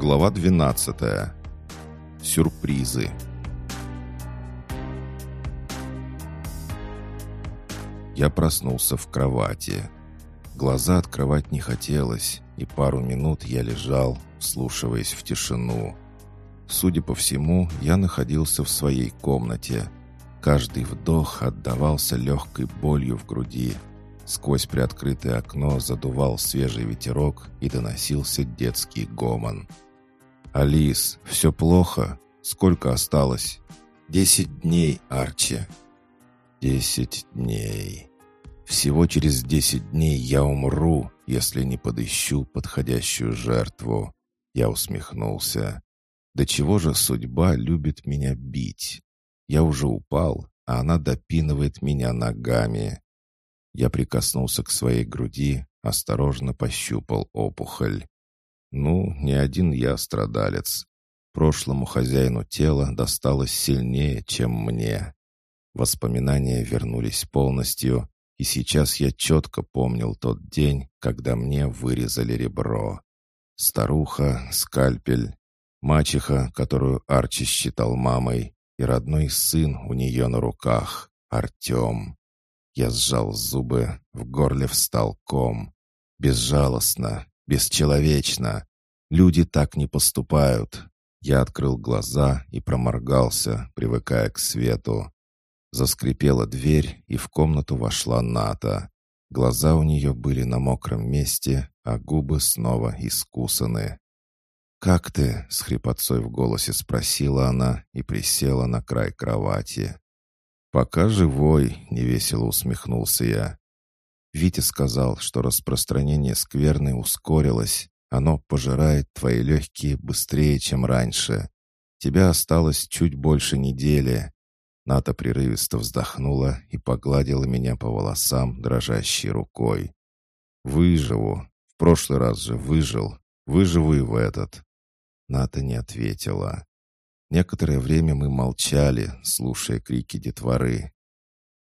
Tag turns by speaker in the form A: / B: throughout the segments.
A: Глава 12. Сюрпризы. Я проснулся в кровати. Глаза открывать не хотелось, и пару минут я лежал, вслушиваясь в тишину. Судя по всему, я находился в своей комнате. Каждый вдох отдавался легкой болью в груди. Сквозь приоткрытое окно задувал свежий ветерок и доносился детский гомон. «Алис, все плохо? Сколько осталось?» «Десять дней, Арчи». «Десять дней. Всего через десять дней я умру, если не подыщу подходящую жертву». Я усмехнулся. «Да чего же судьба любит меня бить? Я уже упал, а она допинывает меня ногами». Я прикоснулся к своей груди, осторожно пощупал опухоль. Ну, не один я страдалец. Прошлому хозяину тела досталось сильнее, чем мне. Воспоминания вернулись полностью, и сейчас я четко помнил тот день, когда мне вырезали ребро. Старуха, скальпель, мачеха, которую Арчи считал мамой, и родной сын у нее на руках, Артем. Я сжал зубы, в горле встал ком. Безжалостно, Бесчеловечно. Люди так не поступают. Я открыл глаза и проморгался, привыкая к свету. Заскрипела дверь, и в комнату вошла Ната. Глаза у нее были на мокром месте, а губы снова искусаны. «Как ты?» — с хрипотцой в голосе спросила она и присела на край кровати. «Пока живой», — невесело усмехнулся я. Витя сказал, что распространение скверны ускорилось. Оно пожирает твои легкие быстрее, чем раньше. Тебя осталось чуть больше недели». Ната прерывисто вздохнула и погладила меня по волосам дрожащей рукой. «Выживу. В прошлый раз же выжил. Выживу и в этот». Ната не ответила. Некоторое время мы молчали, слушая крики детворы.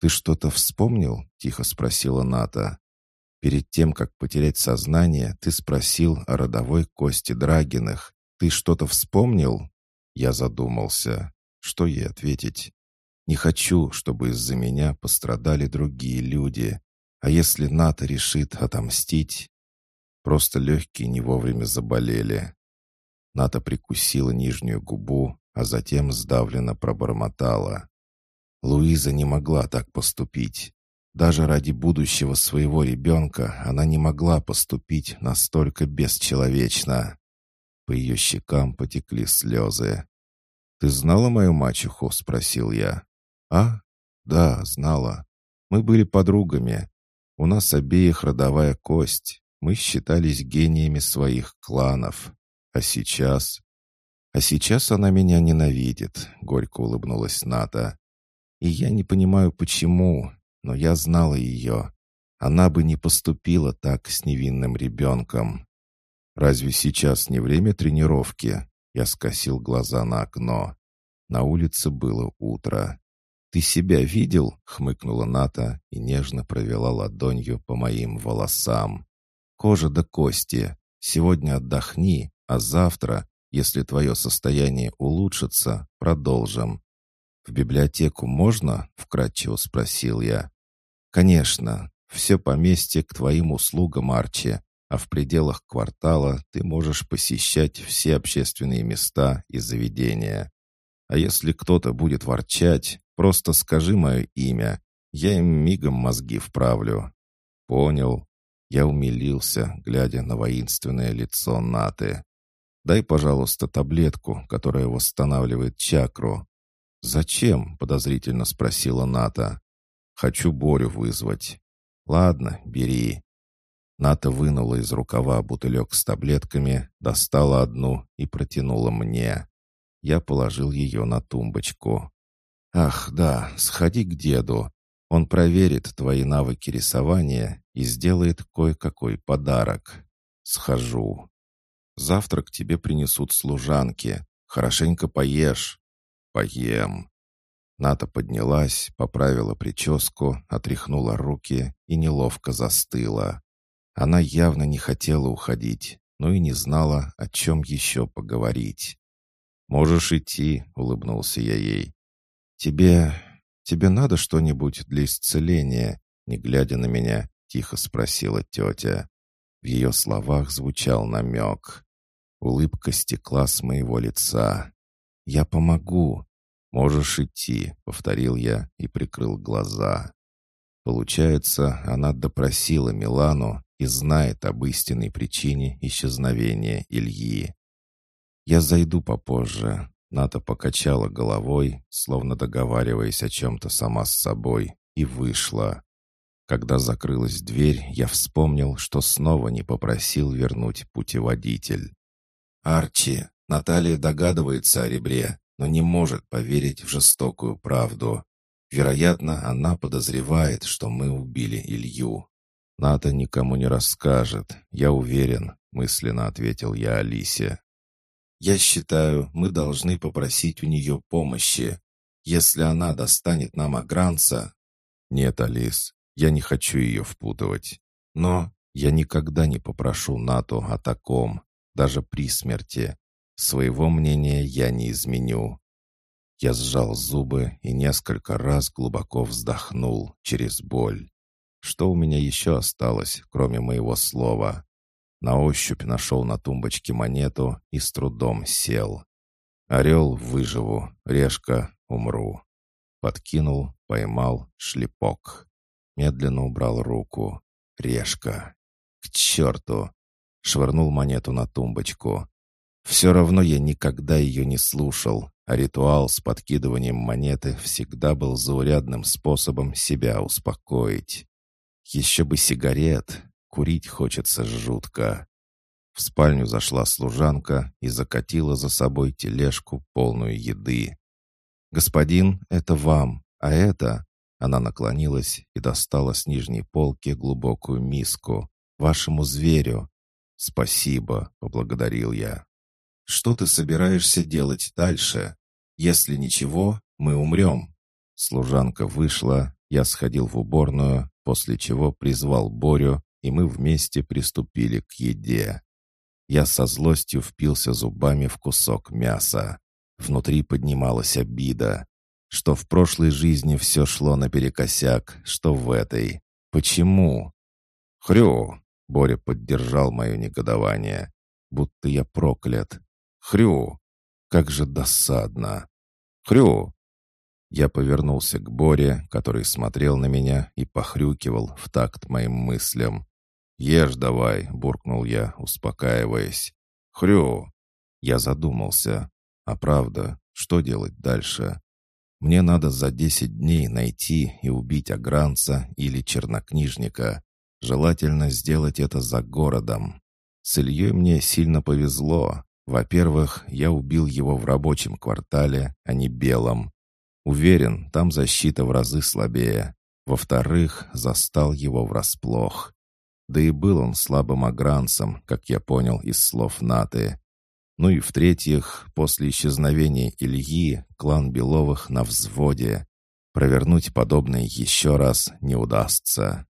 A: «Ты что-то вспомнил?» — тихо спросила Ната. «Перед тем, как потерять сознание, ты спросил о родовой кости Драгиных. Ты что-то вспомнил?» Я задумался. Что ей ответить? «Не хочу, чтобы из-за меня пострадали другие люди. А если Ната решит отомстить?» Просто легкие не вовремя заболели. Ната прикусила нижнюю губу, а затем сдавленно пробормотала. Луиза не могла так поступить. Даже ради будущего своего ребенка она не могла поступить настолько бесчеловечно. По ее щекам потекли слезы. «Ты знала мою мачеху?» — спросил я. «А? Да, знала. Мы были подругами. У нас обеих родовая кость. Мы считались гениями своих кланов. А сейчас...» «А сейчас она меня ненавидит», — горько улыбнулась Ната. И я не понимаю, почему, но я знала ее. Она бы не поступила так с невинным ребенком. Разве сейчас не время тренировки? Я скосил глаза на окно. На улице было утро. «Ты себя видел?» — хмыкнула Ната и нежно провела ладонью по моим волосам. «Кожа до кости. Сегодня отдохни, а завтра, если твое состояние улучшится, продолжим. «В библиотеку можно?» — вкратчиво спросил я. «Конечно. Все поместье к твоим услугам, Арчи, а в пределах квартала ты можешь посещать все общественные места и заведения. А если кто-то будет ворчать, просто скажи мое имя, я им мигом мозги вправлю». «Понял». Я умилился, глядя на воинственное лицо Наты. «Дай, пожалуйста, таблетку, которая восстанавливает чакру. «Зачем?» — подозрительно спросила Ната. «Хочу Борю вызвать». «Ладно, бери». Ната вынула из рукава бутылек с таблетками, достала одну и протянула мне. Я положил ее на тумбочку. «Ах, да, сходи к деду. Он проверит твои навыки рисования и сделает кое-какой подарок. Схожу. Завтра к тебе принесут служанки. Хорошенько поешь поем». Ната поднялась, поправила прическу, отряхнула руки и неловко застыла. Она явно не хотела уходить, но и не знала, о чем еще поговорить. «Можешь идти», — улыбнулся я ей. «Тебе... тебе надо что-нибудь для исцеления?» Не глядя на меня, тихо спросила тетя. В ее словах звучал намек. Улыбка стекла с моего лица. «Я помогу». «Можешь идти», — повторил я и прикрыл глаза. Получается, она допросила Милану и знает об истинной причине исчезновения Ильи. «Я зайду попозже», — Ната покачала головой, словно договариваясь о чем-то сама с собой, и вышла. Когда закрылась дверь, я вспомнил, что снова не попросил вернуть путеводитель. «Арчи, Наталья догадывается о ребре, но не может поверить в жестокую правду. Вероятно, она подозревает, что мы убили Илью. Ната никому не расскажет, я уверен», — мысленно ответил я Алисе. «Я считаю, мы должны попросить у нее помощи. Если она достанет нам Агранца...» «Нет, Алис, я не хочу ее впутывать. Но я никогда не попрошу НАТО о таком, даже при смерти. Своего мнения я не изменю. Я сжал зубы и несколько раз глубоко вздохнул через боль. Что у меня еще осталось, кроме моего слова? На ощупь нашел на тумбочке монету и с трудом сел. Орел выживу, решка умру. Подкинул, поймал, шлепок. Медленно убрал руку. Решка. К черту! Швырнул монету на тумбочку. Все равно я никогда ее не слушал, а ритуал с подкидыванием монеты всегда был заурядным способом себя успокоить. Еще бы сигарет, курить хочется жутко. В спальню зашла служанка и закатила за собой тележку, полную еды. «Господин, это вам, а это...» Она наклонилась и достала с нижней полки глубокую миску. «Вашему зверю». «Спасибо», — поблагодарил я. «Что ты собираешься делать дальше? Если ничего, мы умрем». Служанка вышла, я сходил в уборную, после чего призвал Борю, и мы вместе приступили к еде. Я со злостью впился зубами в кусок мяса. Внутри поднималась обида что в прошлой жизни все шло наперекосяк, что в этой. Почему? Хрю! Боря поддержал мое негодование. Будто я проклят. Хрю! Как же досадно! Хрю! Я повернулся к Боре, который смотрел на меня и похрюкивал в такт моим мыслям. «Ешь давай», — буркнул я, успокаиваясь. «Хрю!» Я задумался. «А правда, что делать дальше?» Мне надо за десять дней найти и убить агранца или чернокнижника. Желательно сделать это за городом. С Ильей мне сильно повезло. Во-первых, я убил его в рабочем квартале, а не белом. Уверен, там защита в разы слабее. Во-вторых, застал его врасплох. Да и был он слабым агранцем, как я понял из слов Наты. Ну и в-третьих, после исчезновения Ильи клан Беловых на взводе. Провернуть подобное еще раз не удастся.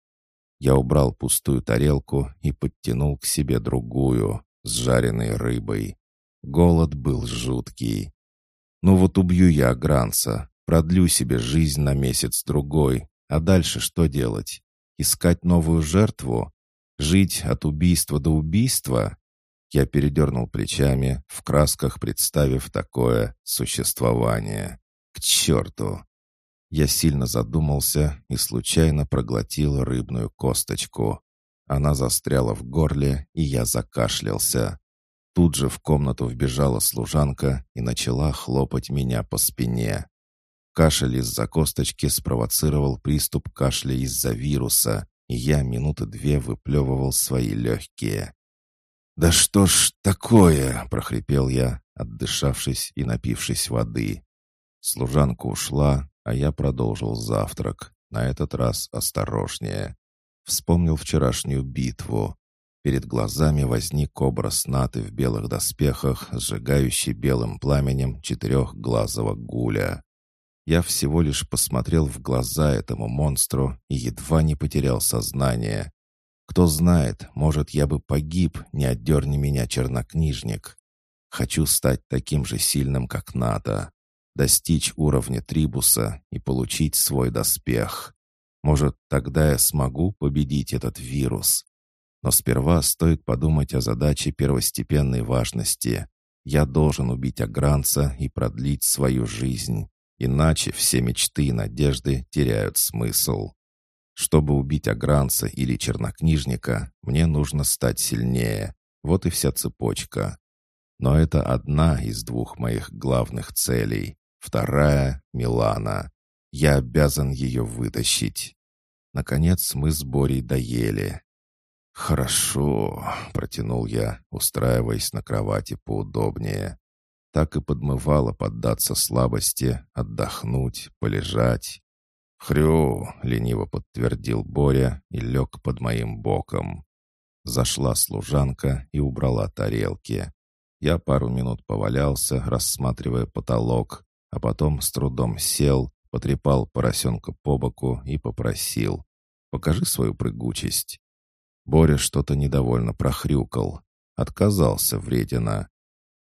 A: Я убрал пустую тарелку и подтянул к себе другую, с жареной рыбой. Голод был жуткий. Ну вот убью я Агранца, продлю себе жизнь на месяц-другой, а дальше что делать? Искать новую жертву? Жить от убийства до убийства? Я передернул плечами, в красках представив такое существование. К черту! Я сильно задумался и случайно проглотил рыбную косточку. Она застряла в горле, и я закашлялся. Тут же в комнату вбежала служанка и начала хлопать меня по спине. Кашель из-за косточки спровоцировал приступ кашля из-за вируса, и я минуты две выплевывал свои легкие. «Да что ж такое?» — прохрипел я, отдышавшись и напившись воды. Служанка ушла, а я продолжил завтрак, на этот раз осторожнее. Вспомнил вчерашнюю битву. Перед глазами возник образ Наты в белых доспехах, сжигающий белым пламенем четырехглазого гуля. Я всего лишь посмотрел в глаза этому монстру и едва не потерял сознание. Кто знает, может, я бы погиб, не отдерни меня, чернокнижник. Хочу стать таким же сильным, как надо. Достичь уровня Трибуса и получить свой доспех. Может, тогда я смогу победить этот вирус. Но сперва стоит подумать о задаче первостепенной важности. Я должен убить Агранца и продлить свою жизнь. Иначе все мечты и надежды теряют смысл. Чтобы убить Агранца или Чернокнижника, мне нужно стать сильнее. Вот и вся цепочка. Но это одна из двух моих главных целей. Вторая — Милана. Я обязан ее вытащить. Наконец мы с Борей доели. «Хорошо», — протянул я, устраиваясь на кровати поудобнее. Так и подмывало поддаться слабости, отдохнуть, полежать. «Хрю!» — лениво подтвердил Боря и лег под моим боком. Зашла служанка и убрала тарелки. Я пару минут повалялся, рассматривая потолок, а потом с трудом сел, потрепал поросенка по боку и попросил. «Покажи свою прыгучесть». Боря что-то недовольно прохрюкал. Отказался вредина.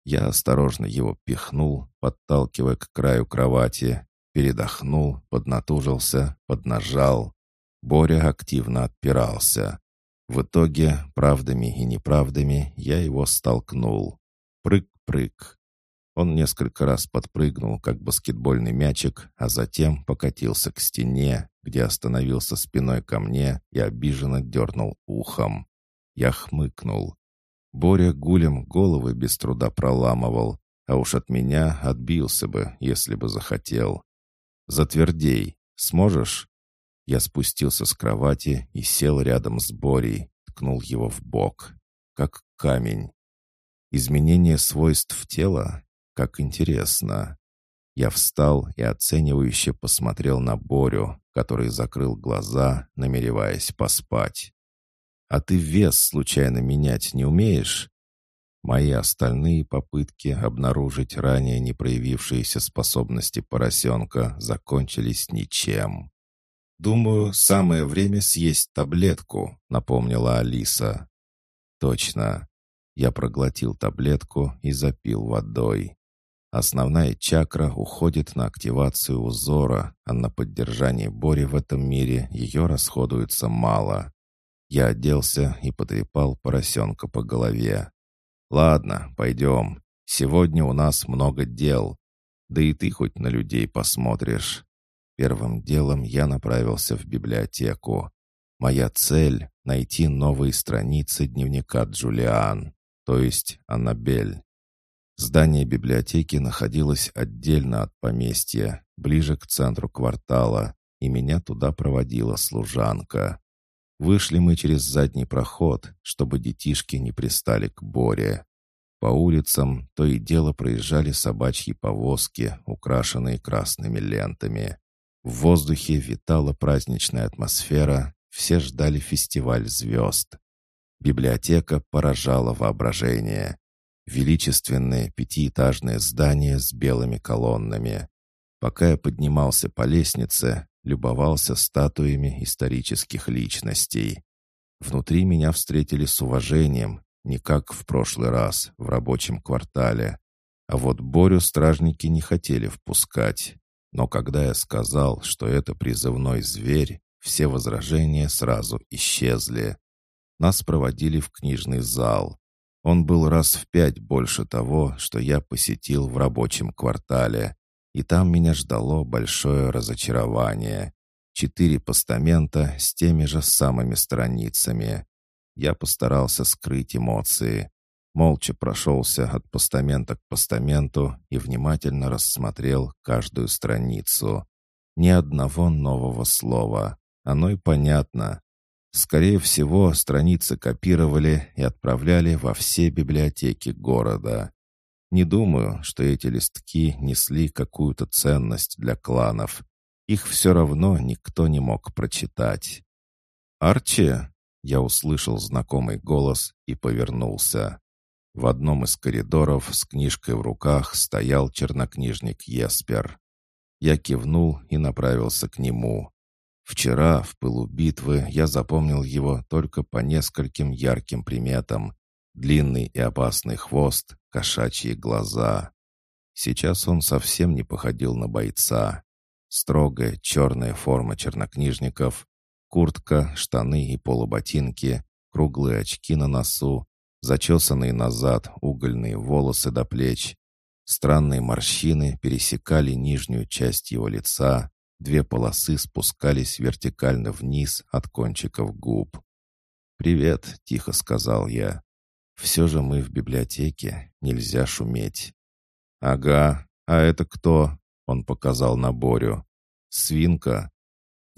A: Я осторожно его пихнул, подталкивая к краю кровати, передохнул, поднатужился, поднажал. Боря активно отпирался. В итоге, правдами и неправдами, я его столкнул. Прыг-прыг. Он несколько раз подпрыгнул, как баскетбольный мячик, а затем покатился к стене, где остановился спиной ко мне и обиженно дернул ухом. Я хмыкнул. Боря гулем головы без труда проламывал, а уж от меня отбился бы, если бы захотел. «Затвердей. Сможешь?» Я спустился с кровати и сел рядом с Борей, ткнул его в бок. Как камень. Изменение свойств тела? Как интересно. Я встал и оценивающе посмотрел на Борю, который закрыл глаза, намереваясь поспать. «А ты вес случайно менять не умеешь?» Мои остальные попытки обнаружить ранее не проявившиеся способности поросенка закончились ничем. «Думаю, самое время съесть таблетку», — напомнила Алиса. «Точно». Я проглотил таблетку и запил водой. Основная чакра уходит на активацию узора, а на поддержание Бори в этом мире ее расходуется мало. Я оделся и потрепал поросенка по голове. «Ладно, пойдем. Сегодня у нас много дел. Да и ты хоть на людей посмотришь». Первым делом я направился в библиотеку. Моя цель — найти новые страницы дневника Джулиан, то есть Аннабель. Здание библиотеки находилось отдельно от поместья, ближе к центру квартала, и меня туда проводила служанка. Вышли мы через задний проход, чтобы детишки не пристали к Боре. По улицам то и дело проезжали собачьи повозки, украшенные красными лентами. В воздухе витала праздничная атмосфера, все ждали фестиваль звезд. Библиотека поражала воображение. Величественное пятиэтажное здание с белыми колоннами. Пока я поднимался по лестнице, любовался статуями исторических личностей. Внутри меня встретили с уважением, не как в прошлый раз, в рабочем квартале. А вот Борю стражники не хотели впускать. Но когда я сказал, что это призывной зверь, все возражения сразу исчезли. Нас проводили в книжный зал. Он был раз в пять больше того, что я посетил в рабочем квартале. И там меня ждало большое разочарование. Четыре постамента с теми же самыми страницами. Я постарался скрыть эмоции. Молча прошелся от постамента к постаменту и внимательно рассмотрел каждую страницу. Ни одного нового слова. Оно и понятно. Скорее всего, страницы копировали и отправляли во все библиотеки города. Не думаю, что эти листки несли какую-то ценность для кланов. Их все равно никто не мог прочитать. «Арчи!» — я услышал знакомый голос и повернулся. В одном из коридоров с книжкой в руках стоял чернокнижник Еспер. Я кивнул и направился к нему. Вчера, в пылу битвы, я запомнил его только по нескольким ярким приметам. Длинный и опасный хвост, кошачьи глаза. Сейчас он совсем не походил на бойца. Строгая черная форма чернокнижников, куртка, штаны и полуботинки, круглые очки на носу, зачесанные назад угольные волосы до плеч. Странные морщины пересекали нижнюю часть его лица, две полосы спускались вертикально вниз от кончиков губ. «Привет», — тихо сказал я. «Все же мы в библиотеке, нельзя шуметь». «Ага, а это кто?» — он показал на Борю. «Свинка?»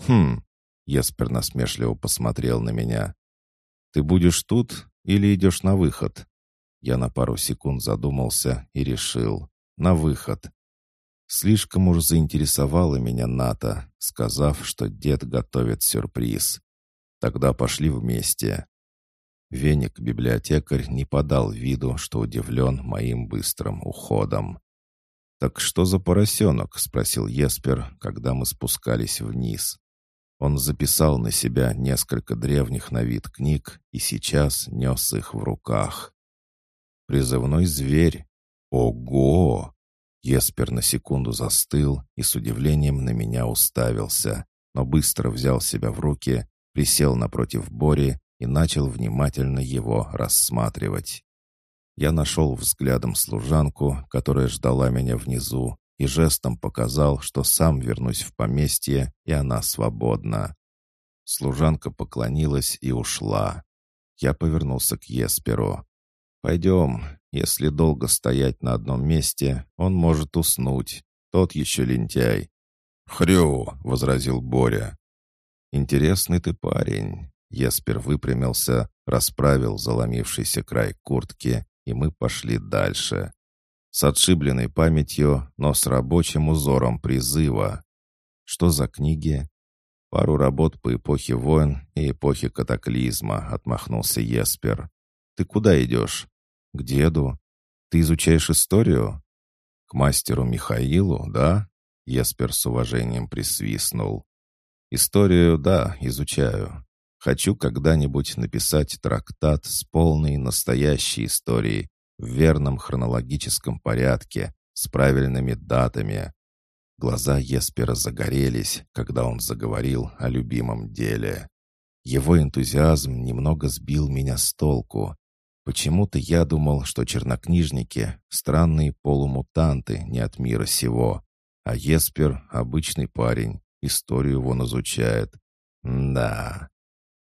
A: «Хм», — Еспер насмешливо посмотрел на меня. «Ты будешь тут или идешь на выход?» Я на пару секунд задумался и решил. «На выход». Слишком уж заинтересовала меня Ната, сказав, что дед готовит сюрприз. Тогда пошли вместе. Веник-библиотекарь не подал виду, что удивлен моим быстрым уходом. «Так что за поросенок?» — спросил Еспер, когда мы спускались вниз. Он записал на себя несколько древних на вид книг и сейчас нес их в руках. «Призывной зверь! Ого!» Еспер на секунду застыл и с удивлением на меня уставился, но быстро взял себя в руки, присел напротив Бори и начал внимательно его рассматривать. Я нашел взглядом служанку, которая ждала меня внизу, и жестом показал, что сам вернусь в поместье, и она свободна. Служанка поклонилась и ушла. Я повернулся к Есперу. «Пойдем. Если долго стоять на одном месте, он может уснуть. Тот еще лентяй». «Хрю!» — возразил Боря. «Интересный ты парень». Еспер выпрямился, расправил заломившийся край куртки, и мы пошли дальше с отшибленной памятью, но с рабочим узором призыва. Что за книги? Пару работ по эпохе войн и эпохе катаклизма, отмахнулся Еспер. Ты куда идешь? К деду. Ты изучаешь историю? К мастеру Михаилу, да? Еспер с уважением присвистнул. Историю, да, изучаю. Хочу когда-нибудь написать трактат с полной настоящей историей, в верном хронологическом порядке, с правильными датами. Глаза Еспера загорелись, когда он заговорил о любимом деле. Его энтузиазм немного сбил меня с толку. Почему-то я думал, что чернокнижники — странные полумутанты не от мира сего, а Еспер — обычный парень, историю вон изучает. да.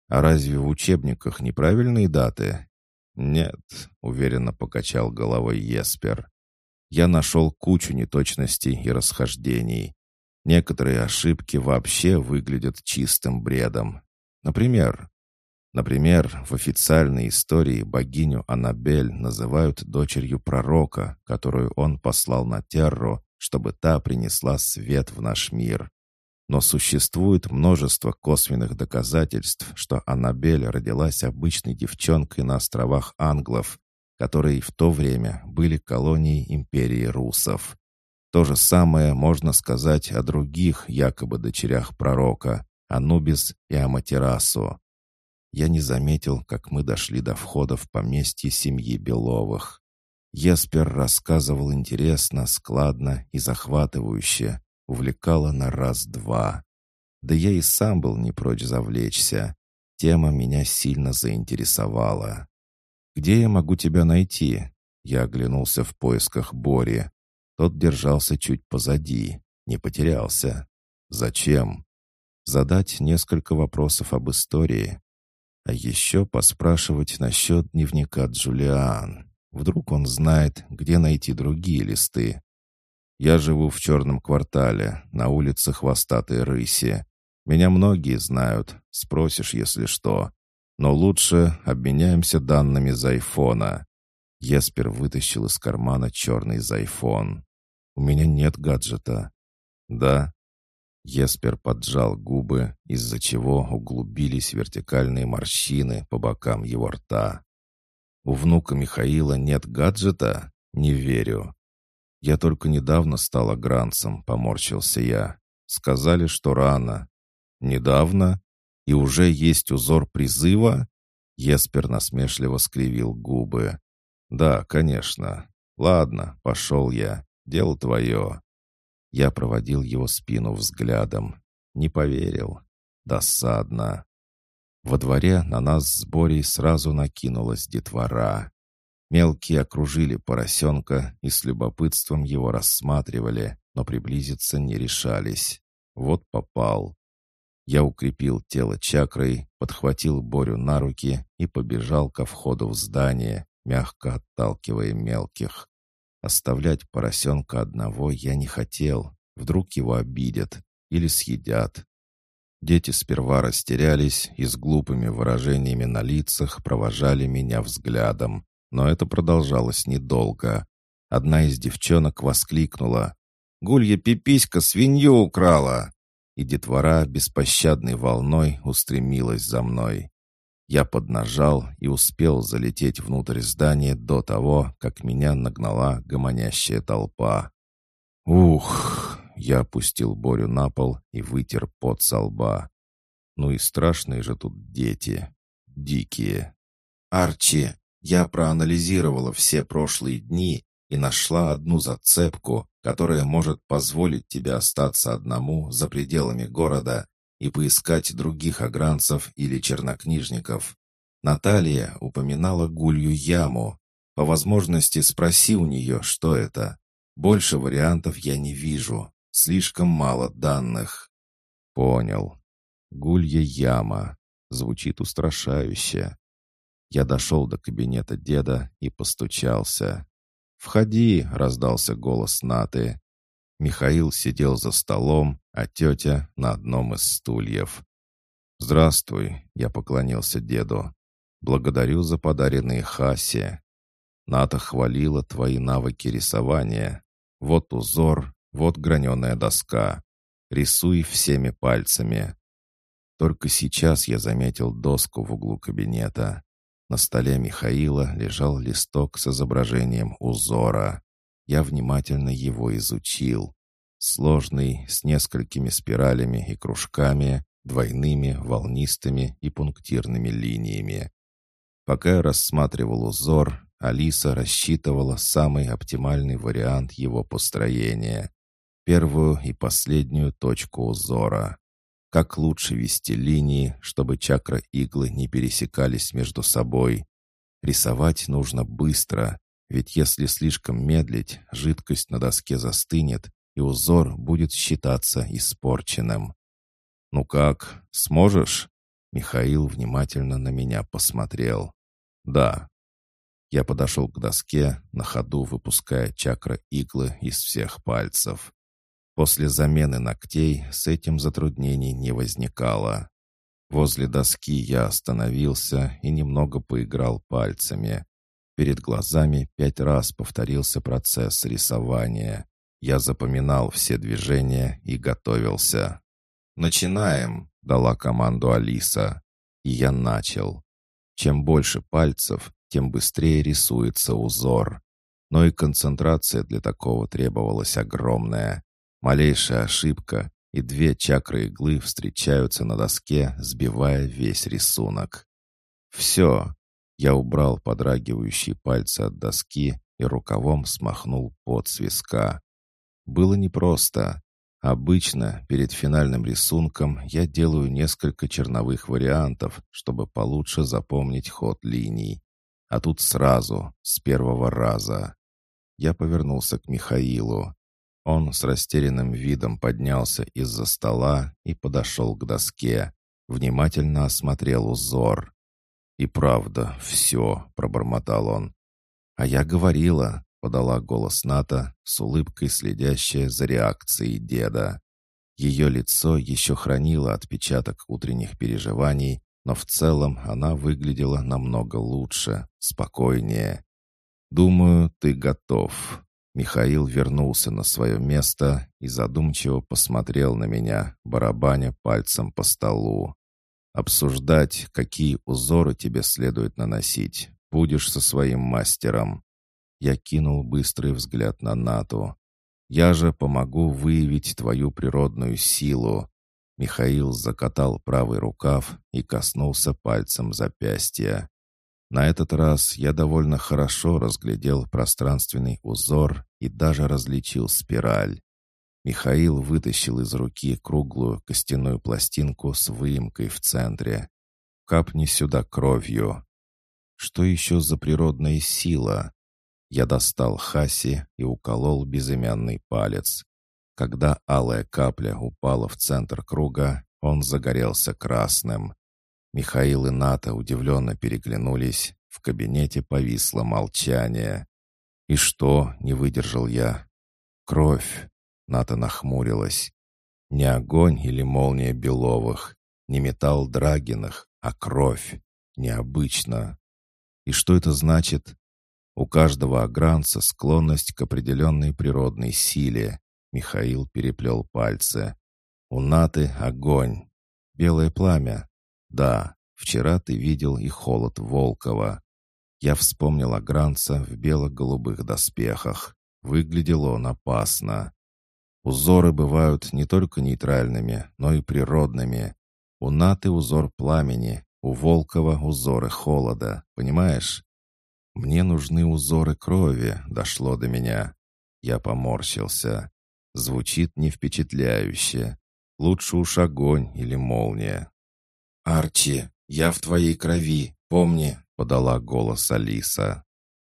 A: А разве в учебниках неправильные даты? «Нет», — уверенно покачал головой Еспер. «Я нашел кучу неточностей и расхождений. Некоторые ошибки вообще выглядят чистым бредом. Например, Например, в официальной истории богиню Аннабель называют дочерью пророка, которую он послал на Терру, чтобы та принесла свет в наш мир. Но существует множество косвенных доказательств, что Аннабель родилась обычной девчонкой на островах Англов, которые в то время были колонией империи русов. То же самое можно сказать о других якобы дочерях пророка, Анубис и Аматерасу. Я не заметил, как мы дошли до входа в поместье семьи Беловых. Еспер рассказывал интересно, складно и захватывающе, увлекала на раз-два. Да я и сам был не прочь завлечься. Тема меня сильно заинтересовала. «Где я могу тебя найти?» Я оглянулся в поисках Бори. Тот держался чуть позади, не потерялся. «Зачем?» «Задать несколько вопросов об истории. А еще поспрашивать насчет дневника Джулиан. Вдруг он знает, где найти другие листы. Я живу в черном квартале, на улице Хвостатой Рыси. Меня многие знают, спросишь, если что. Но лучше обменяемся данными за айфона». Еспер вытащил из кармана черный зайфон. «У меня нет гаджета». «Да?» Еспер поджал губы, из-за чего углубились вертикальные морщины по бокам его рта. «У внука Михаила нет гаджета? Не верю. «Я только недавно стал агранцем», — поморщился я. «Сказали, что рано». «Недавно? И уже есть узор призыва?» Еспер насмешливо скривил губы. «Да, конечно. Ладно, пошел я. Дело твое». Я проводил его спину взглядом. Не поверил. Досадно. Во дворе на нас с Борей сразу накинулась детвора. Мелкие окружили поросенка и с любопытством его рассматривали, но приблизиться не решались. Вот попал. Я укрепил тело чакрой, подхватил Борю на руки и побежал ко входу в здание, мягко отталкивая мелких. Оставлять поросенка одного я не хотел. Вдруг его обидят или съедят. Дети сперва растерялись и с глупыми выражениями на лицах провожали меня взглядом. Но это продолжалось недолго. Одна из девчонок воскликнула. «Гулья Пиписька свинью украла!» И детвора беспощадной волной устремилась за мной. Я поднажал и успел залететь внутрь здания до того, как меня нагнала гомонящая толпа. «Ух!» — я опустил Борю на пол и вытер пот со лба. «Ну и страшные же тут дети. Дикие». «Арчи, я проанализировала все прошлые дни и нашла одну зацепку, которая может позволить тебе остаться одному за пределами города и поискать других огранцев или чернокнижников. Наталья упоминала гулью яму. По возможности спроси у нее, что это. Больше вариантов я не вижу. Слишком мало данных. Понял. Гулья яма. Звучит устрашающе. Я дошел до кабинета деда и постучался. «Входи!» — раздался голос Наты. Михаил сидел за столом, а тетя на одном из стульев. «Здравствуй», — я поклонился деду. «Благодарю за подаренные хаси. Ната хвалила твои навыки рисования. Вот узор, вот граненая доска. Рисуй всеми пальцами». Только сейчас я заметил доску в углу кабинета. На столе Михаила лежал листок с изображением узора. Я внимательно его изучил. Сложный, с несколькими спиралями и кружками, двойными, волнистыми и пунктирными линиями. Пока я рассматривал узор, Алиса рассчитывала самый оптимальный вариант его построения. Первую и последнюю точку узора. Как лучше вести линии, чтобы чакра-иглы не пересекались между собой. Рисовать нужно быстро, ведь если слишком медлить, жидкость на доске застынет, и узор будет считаться испорченным. «Ну как, сможешь?» Михаил внимательно на меня посмотрел. «Да». Я подошел к доске, на ходу выпуская чакра-иглы из всех пальцев. После замены ногтей с этим затруднений не возникало. Возле доски я остановился и немного поиграл пальцами. Перед глазами пять раз повторился процесс рисования. Я запоминал все движения и готовился. «Начинаем!» — дала команду Алиса. И я начал. Чем больше пальцев, тем быстрее рисуется узор. Но и концентрация для такого требовалась огромная. Малейшая ошибка, и две чакры иглы встречаются на доске, сбивая весь рисунок. «Все!» Я убрал подрагивающие пальцы от доски и рукавом смахнул пот с виска. Было непросто. Обычно перед финальным рисунком я делаю несколько черновых вариантов, чтобы получше запомнить ход линий. А тут сразу, с первого раза. Я повернулся к Михаилу. Он с растерянным видом поднялся из-за стола и подошел к доске. Внимательно осмотрел узор. «И правда, все», — пробормотал он. «А я говорила», — подала голос Ната, с улыбкой следящая за реакцией деда. Ее лицо еще хранило отпечаток утренних переживаний, но в целом она выглядела намного лучше, спокойнее. «Думаю, ты готов». Михаил вернулся на свое место и задумчиво посмотрел на меня, барабаня пальцем по столу. Обсуждать, какие узоры тебе следует наносить, будешь со своим мастером. Я кинул быстрый взгляд на Нату. Я же помогу выявить твою природную силу. Михаил закатал правый рукав и коснулся пальцем запястья. На этот раз я довольно хорошо разглядел пространственный узор и даже различил спираль. Михаил вытащил из руки круглую костяную пластинку с выемкой в центре. «Капни сюда кровью». Что еще за природная сила? Я достал хаси и уколол безымянный палец. Когда алая капля упала в центр круга, он загорелся красным. Михаил и Ната удивленно переглянулись. В кабинете повисло молчание. «И что?» — не выдержал я. «Кровь!» — Ната нахмурилась. «Не огонь или молния Беловых, не металл Драгиных, а кровь. Необычно. И что это значит? У каждого агранца склонность к определенной природной силе. Михаил переплел пальцы. У Наты огонь. Белое пламя. «Да, вчера ты видел и холод Волкова». Я вспомнил Агранца в бело-голубых доспехах. Выглядел он опасно. Узоры бывают не только нейтральными, но и природными. У Наты узор пламени, у Волкова узоры холода, понимаешь? Мне нужны узоры крови, дошло до меня. Я поморщился. Звучит не впечатляюще. Лучше уж огонь или молния.
B: «Арчи, я в твоей крови, помни», — подала голос Алиса.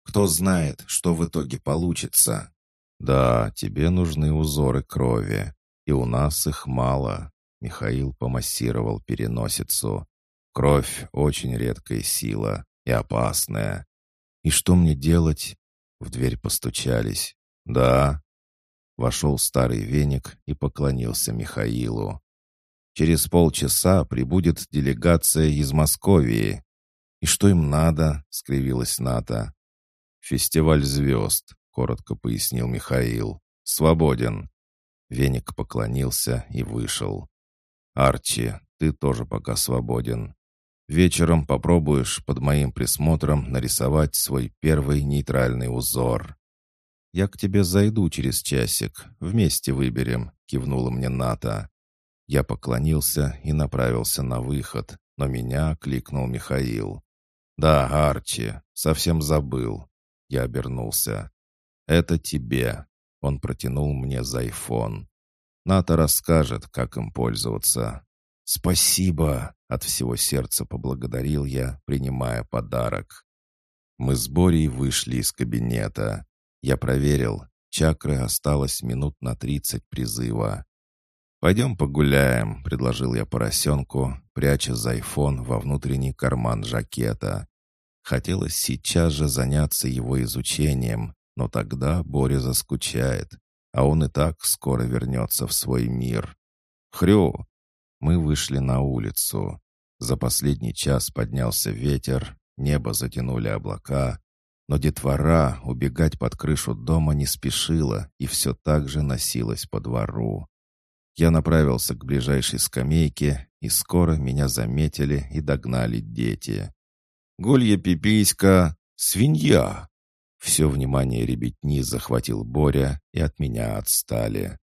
B: «Кто знает, что в итоге получится?»
A: «Да, тебе нужны узоры крови, и у нас их мало», — Михаил помассировал переносицу. «Кровь — очень редкая сила и опасная. И что мне делать?» В дверь постучались. «Да». Вошел старый веник и поклонился Михаилу. Через полчаса прибудет делегация из Московии. «И что им надо?» — скривилась Ната. «Фестиваль звезд», — коротко пояснил Михаил. «Свободен». Веник поклонился и вышел. «Арчи, ты тоже пока свободен. Вечером попробуешь под моим присмотром нарисовать свой первый нейтральный узор». «Я к тебе зайду через часик. Вместе выберем», — кивнула мне Ната. Я поклонился и направился на выход, но меня кликнул Михаил. «Да, Арчи, совсем забыл». Я обернулся. «Это тебе». Он протянул мне за айфон. Ната расскажет, как им пользоваться. «Спасибо!» — от всего сердца поблагодарил я, принимая подарок. Мы с Борей вышли из кабинета. Я проверил. Чакры осталось минут на тридцать призыва. «Пойдем погуляем», — предложил я поросенку, пряча зайфон во внутренний карман жакета. Хотелось сейчас же заняться его изучением, но тогда Боря заскучает, а он и так скоро вернется в свой мир. «Хрю!» Мы вышли на улицу. За последний час поднялся ветер, небо затянули облака, но детвора убегать под крышу дома не спешила и все так же носилась по двору. Я направился к ближайшей скамейке, и скоро меня заметили и догнали дети. «Гулья пиписька! Свинья!» Все внимание ребятни захватил Боря, и от меня отстали.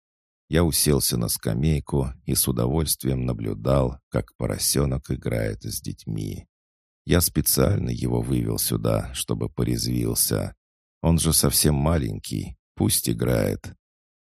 A: Я уселся на скамейку и с удовольствием наблюдал, как поросенок играет с детьми. Я специально его вывел сюда, чтобы порезвился. Он же совсем маленький, пусть играет.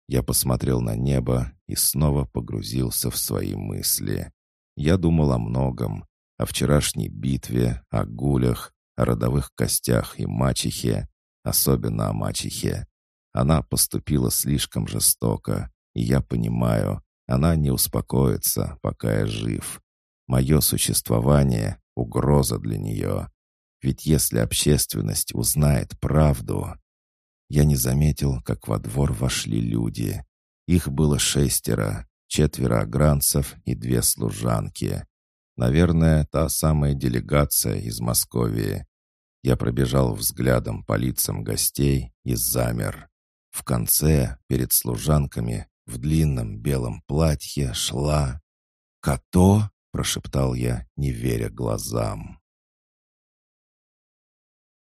A: Я посмотрел на небо и снова погрузился в свои мысли. Я думал о многом. О вчерашней битве, о гулях, о родовых костях и мачехе. Особенно о мачехе. Она поступила слишком жестоко, я понимаю, она не успокоится, пока я жив. Мое существование — угроза для нее. Ведь если общественность узнает правду, я не заметил, как во двор вошли люди. Их было шестеро, четверо агранцев и две служанки. Наверное, та самая делегация из Московии. Я пробежал взглядом по лицам гостей и замер. В конце, перед служанками, в длинном белом платье шла... «Като?» — прошептал я, не веря глазам.